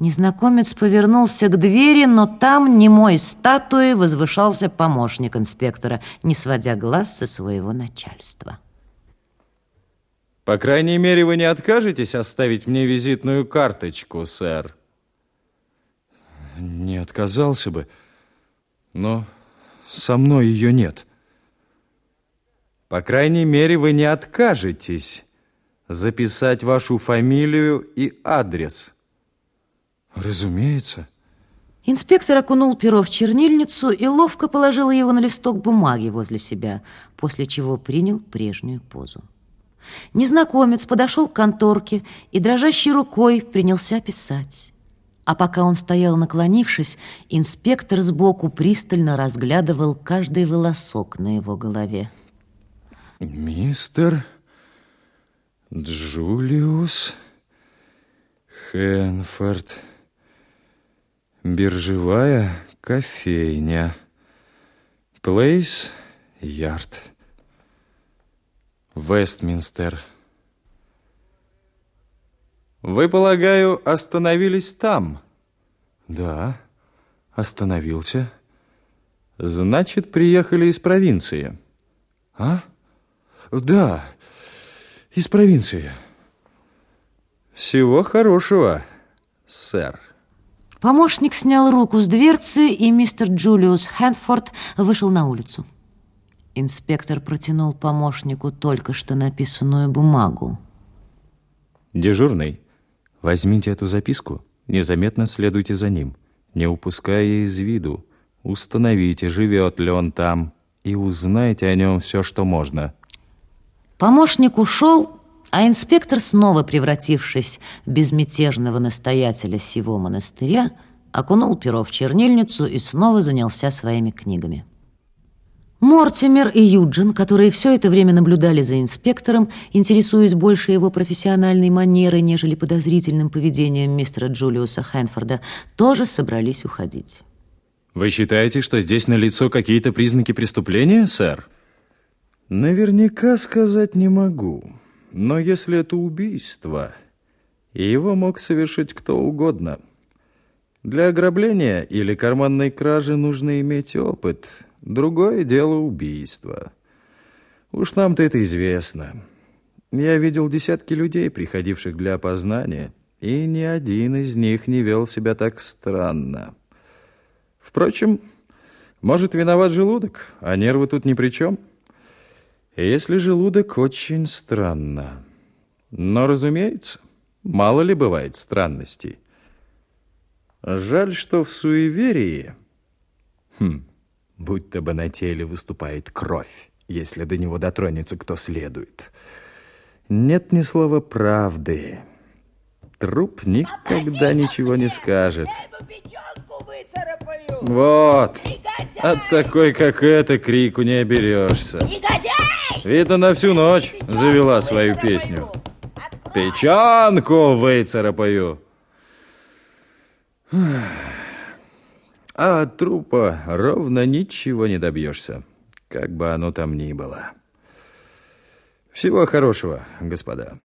Незнакомец повернулся к двери, но там немой статуей возвышался помощник инспектора, не сводя глаз со своего начальства. По крайней мере, вы не откажетесь оставить мне визитную карточку, сэр? Не отказался бы, но со мной ее нет. По крайней мере, вы не откажетесь записать вашу фамилию и адрес. Разумеется. Инспектор окунул перо в чернильницу и ловко положил его на листок бумаги возле себя, после чего принял прежнюю позу. Незнакомец подошел к конторке и дрожащей рукой принялся писать. А пока он стоял наклонившись, инспектор сбоку пристально разглядывал каждый волосок на его голове. Мистер Джулиус Хенфорд Биржевая кофейня. Плейс Ярд. Вестминстер. Вы, полагаю, остановились там? Да, остановился. Значит, приехали из провинции. А? Да, из провинции. Всего хорошего, сэр. Помощник снял руку с дверцы, и мистер Джулиус Хэнфорд вышел на улицу. Инспектор протянул помощнику только что написанную бумагу. Дежурный, возьмите эту записку, незаметно следуйте за ним, не упуская из виду. Установите, живет ли он там, и узнайте о нем все, что можно. Помощник ушел, а инспектор, снова превратившись в безмятежного настоятеля сего монастыря, окунул перо в чернильницу и снова занялся своими книгами. Мортимер и Юджин, которые все это время наблюдали за инспектором, интересуясь больше его профессиональной манерой, нежели подозрительным поведением мистера Джулиуса Хэнфорда, тоже собрались уходить. Вы считаете, что здесь налицо какие-то признаки преступления, сэр? Наверняка сказать не могу. Но если это убийство, его мог совершить кто угодно. Для ограбления или карманной кражи нужно иметь опыт. Другое дело убийство. Уж нам-то это известно. Я видел десятки людей, приходивших для опознания, и ни один из них не вел себя так странно. Впрочем, может, виноват желудок, а нервы тут ни при чем. — если желудок очень странно. Но, разумеется, мало ли бывает странностей. Жаль, что в суеверии... Хм, будто бы на теле выступает кровь, если до него дотронется кто следует. Нет ни слова правды. Труп никогда ничего не скажет. Вот. От такой, как это, крику не оберешься. Видно, на всю ночь завела свою песню. Печанку выцарапаю. А от трупа ровно ничего не добьешься, как бы оно там ни было. Всего хорошего, господа.